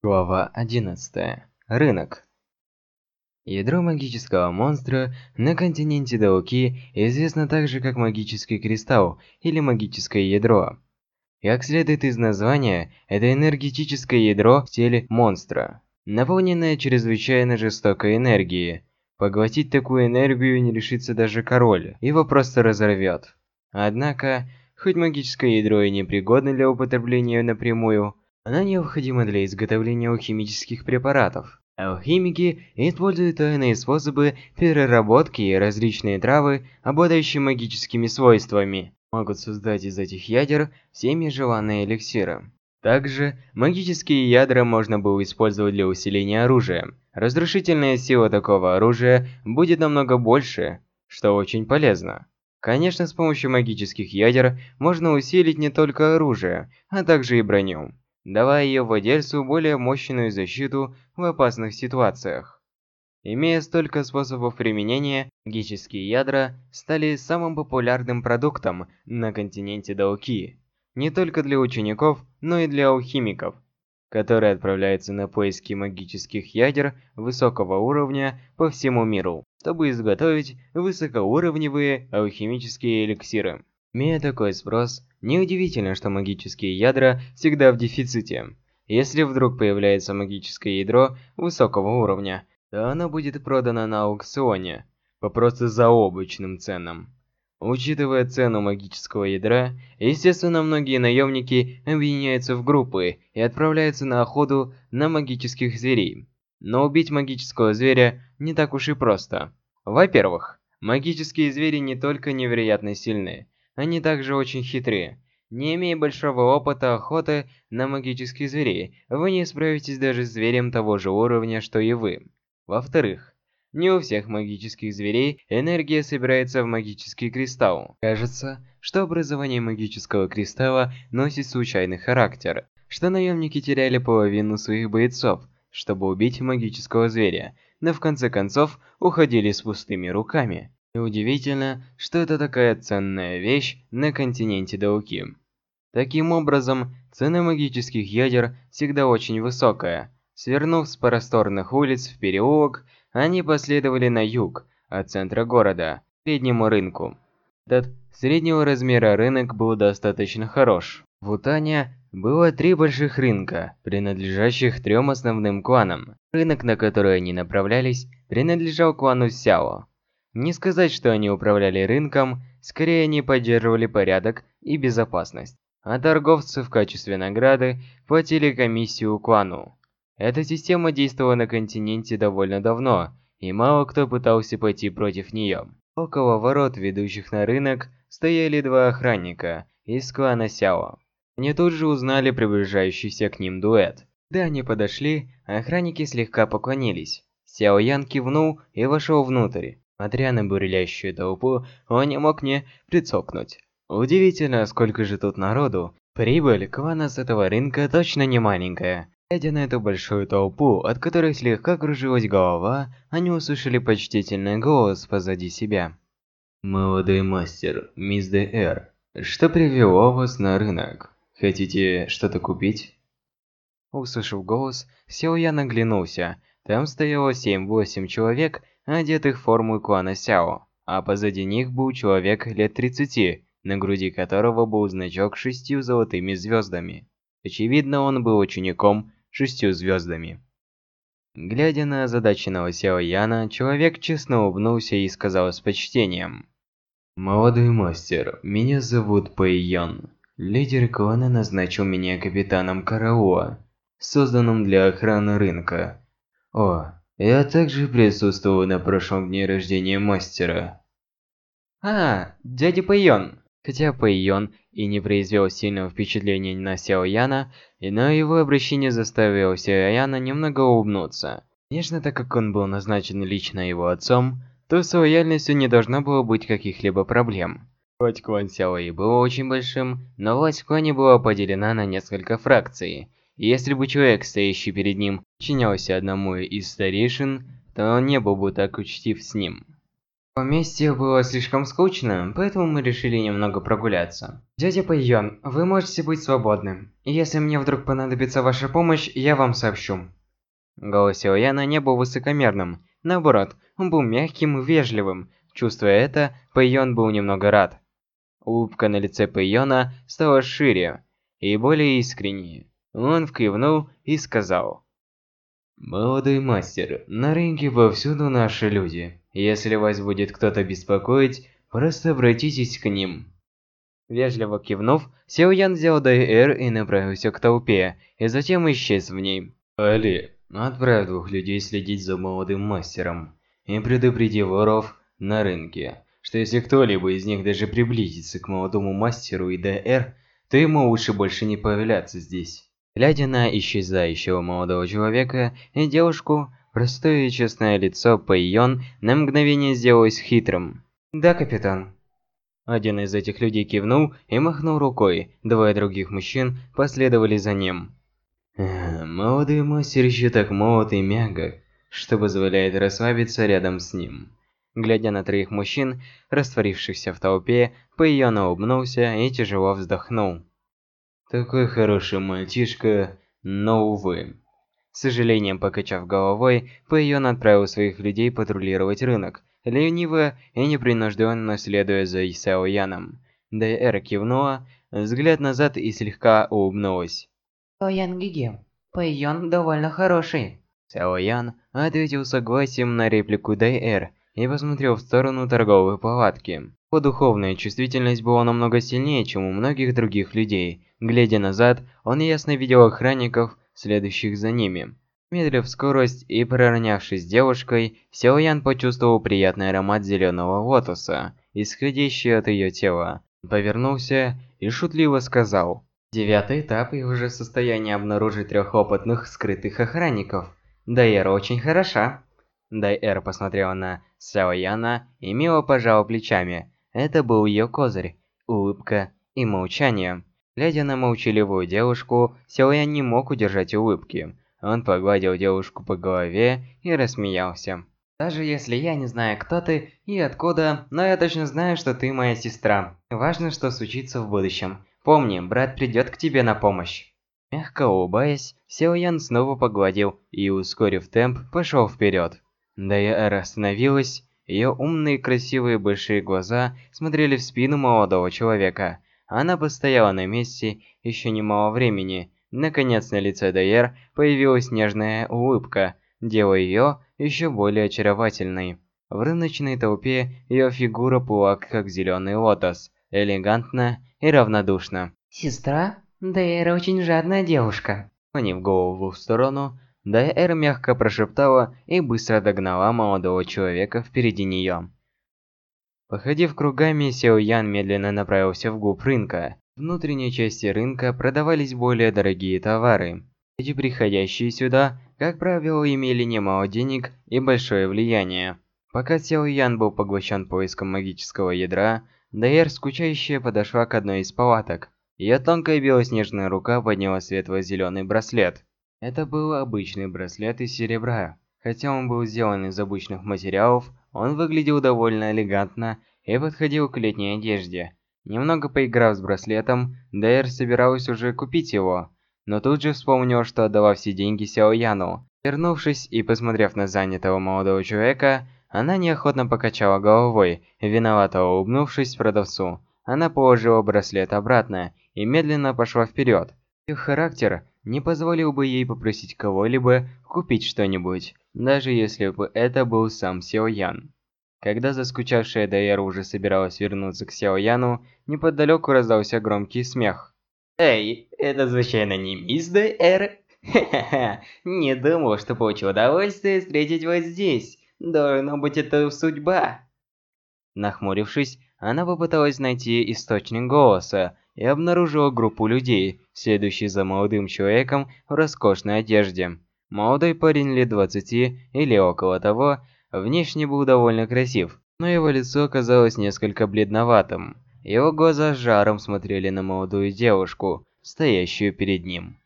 Глава 11. Рынок. Ядро магического монстра на континенте Дауки известно также как магический кристалл или магическое ядро. Как следует из названия, это энергетическое ядро в теле монстра, наполненное чрезвычайно жестокой энергией. Поглотить такую энергию не решится даже король, его просто разорвет. Однако, хоть магическое ядро и непригодно для употребления напрямую, она необходима для изготовления алхимических препаратов. Алхимики используют тайные способы переработки и различные травы, обладающие магическими свойствами, могут создать из этих ядер всеми желанные эликсиры. Также магические ядра можно было использовать для усиления оружия. Разрушительная сила такого оружия будет намного больше, что очень полезно. Конечно, с помощью магических ядер можно усилить не только оружие, а также и броню давая ее владельцу более мощную защиту в опасных ситуациях. Имея столько способов применения, магические ядра стали самым популярным продуктом на континенте Дауки. Не только для учеников, но и для алхимиков, которые отправляются на поиски магических ядер высокого уровня по всему миру, чтобы изготовить высокоуровневые алхимические эликсиры. Имея такой спрос, неудивительно, что магические ядра всегда в дефиците. Если вдруг появляется магическое ядро высокого уровня, то оно будет продано на аукционе по просто заоблачным ценам. Учитывая цену магического ядра, естественно, многие наемники объединяются в группы и отправляются на охоту на магических зверей. Но убить магического зверя не так уж и просто. Во-первых, магические звери не только невероятно сильны, они также очень хитрые. Не имея большого опыта охоты на магических зверей, вы не справитесь даже с зверем того же уровня, что и вы. Во-вторых, не у всех магических зверей энергия собирается в магический кристалл. Кажется, что образование магического кристалла носит случайный характер, что наемники теряли половину своих бойцов, чтобы убить магического зверя, но в конце концов уходили с пустыми руками. Неудивительно, что это такая ценная вещь на континенте Дауки. Таким образом, цена магических ядер всегда очень высокая. Свернув с просторных улиц в переулок, они последовали на юг, от центра города, к среднему рынку. Этот среднего размера рынок был достаточно хорош. В Утане было три больших рынка, принадлежащих трем основным кланам. Рынок, на который они направлялись, принадлежал клану Сяо. Не сказать, что они управляли рынком, скорее они поддерживали порядок и безопасность. А торговцы в качестве награды платили комиссию клану. Эта система действовала на континенте довольно давно, и мало кто пытался пойти против нее. Около ворот, ведущих на рынок, стояли два охранника из клана Сяо. Они тут же узнали приближающийся к ним дуэт. Когда они подошли, охранники слегка поклонились. Сяо Ян кивнул и вошел внутрь. Смотря на бурлящую толпу, он не мог не прицокнуть. Удивительно, сколько же тут народу. Прибыль клана с этого рынка точно не маленькая. Глядя на эту большую толпу, от которой слегка кружилась голова, они услышали почтительный голос позади себя. «Молодой мастер, мисс Д.Р., что привело вас на рынок? Хотите что-то купить?» Услышав голос, Сил я наглянулся. Там стояло 7-8 человек, одетых в форму клана Сяо, а позади них был человек лет 30, на груди которого был значок с шестью золотыми звездами. Очевидно, он был учеником шестью звездами. Глядя на озадаченного Сяо Яна, человек честно улыбнулся и сказал с почтением. «Молодой мастер, меня зовут Пэй Ян. Лидер клана назначил меня капитаном караула, созданным для охраны рынка. О, я также присутствовал на прошлом дне рождения мастера. А, дядя Пэйон. Хотя Пэйон и не произвел сильного впечатления на Сяо Яна, но его обращение заставило Сяо Яна немного улыбнуться. Конечно, так как он был назначен лично его отцом, то с лояльностью не должно было быть каких-либо проблем. Хоть клан Сяо и был очень большим, но власть в клане была поделена на несколько фракций, если бы человек, стоящий перед ним, подчинялся одному из старейшин, то он не был бы так учтив с ним. Поместье было слишком скучно, поэтому мы решили немного прогуляться. Дядя Пайон, вы можете быть свободны. Если мне вдруг понадобится ваша помощь, я вам сообщу. Голос Силаяна не был высокомерным. Наоборот, он был мягким и вежливым. Чувствуя это, Пайон был немного рад. Улыбка на лице Пайона стала шире и более искренней. Он вкивнул и сказал. «Молодой мастер, на рынке повсюду наши люди. Если вас будет кто-то беспокоить, просто обратитесь к ним». Вежливо кивнув, Сяо Ян взял Дайэр и направился к толпе, и затем исчез в ней. «Али, отправь двух людей следить за молодым мастером и предупреди воров на рынке, что если кто-либо из них даже приблизится к молодому мастеру и Дайэр, то ему лучше больше не появляться здесь». Глядя на исчезающего молодого человека и девушку, простое и честное лицо Пэйон на мгновение сделалось хитрым. «Да, капитан». Один из этих людей кивнул и махнул рукой, двое других мужчин последовали за ним. молодой мастер еще так молод и мягок, что позволяет расслабиться рядом с ним. Глядя на троих мужчин, растворившихся в толпе, Пэйон улыбнулся и тяжело вздохнул. Такой хороший мальчишка, но увы. С сожалением покачав головой, Пэйон отправил своих людей патрулировать рынок, лениво и непринужденно следуя за Исао Яном. Дайэр кивнула, взгляд назад и слегка улыбнулась. Ян Гиги, Пэйон довольно хороший. Сяо Ян ответил согласием на реплику Дайэр и посмотрел в сторону торговой палатки. Его духовная чувствительность была намного сильнее, чем у многих других людей, Глядя назад, он ясно видел охранников, следующих за ними. Медлив скорость и проронявшись с девушкой, Сяоян почувствовал приятный аромат зеленого лотоса, исходящий от ее тела. Повернулся и шутливо сказал. Девятый этап и уже в состоянии обнаружить трех опытных скрытых охранников. Дайэра очень хороша. Дайэр посмотрела на Сяояна и мило пожала плечами. Это был ее козырь, улыбка и молчание. Глядя на молчаливую девушку, Силуян не мог удержать улыбки. Он погладил девушку по голове и рассмеялся. «Даже если я не знаю, кто ты и откуда, но я точно знаю, что ты моя сестра. Важно, что случится в будущем. Помни, брат придет к тебе на помощь». Мягко улыбаясь, Силуян снова погладил и, ускорив темп, пошел вперед. Дайэр остановилась, ее умные красивые большие глаза смотрели в спину молодого человека – она постояла на месте еще немало времени. Наконец на лице Дайер появилась нежная улыбка, делая ее еще более очаровательной. В рыночной толпе ее фигура плыла как зеленый лотос, элегантно и равнодушно. «Сестра? Дайер очень жадная девушка». Понив голову в сторону, Дайер мягко прошептала и быстро догнала молодого человека впереди нее. Походив кругами, Сяо Ян медленно направился вглубь рынка. В внутренней части рынка продавались более дорогие товары. Эти приходящие сюда, как правило, имели немало денег и большое влияние. Пока Сяо Ян был поглощен поиском магического ядра, Дайер скучающая подошла к одной из палаток. Ее тонкая белоснежная рука подняла светло-зеленый браслет. Это был обычный браслет из серебра. Хотя он был сделан из обычных материалов, он выглядел довольно элегантно и подходил к летней одежде. Немного поиграв с браслетом, Дайер собиралась уже купить его, но тут же вспомнил, что отдала все деньги Сяо Яну. Вернувшись и посмотрев на занятого молодого человека, она неохотно покачала головой, виновато улыбнувшись продавцу. Она положила браслет обратно и медленно пошла вперед. Их характер не позволил бы ей попросить кого-либо купить что-нибудь, даже если бы это был сам Сяо Ян. Когда заскучавшая Дайер уже собиралась вернуться к Сяо Яну, неподалеку раздался громкий смех. «Эй, это случайно не мисс Дайер? Ха-ха-ха, не думал, что получу удовольствие встретить вас здесь. Должно быть, это судьба». Нахмурившись, она попыталась найти источник голоса и обнаружила группу людей, следующих за молодым человеком в роскошной одежде. Молодой парень лет 20 или около того, внешне был довольно красив, но его лицо казалось несколько бледноватым. Его глаза с жаром смотрели на молодую девушку, стоящую перед ним.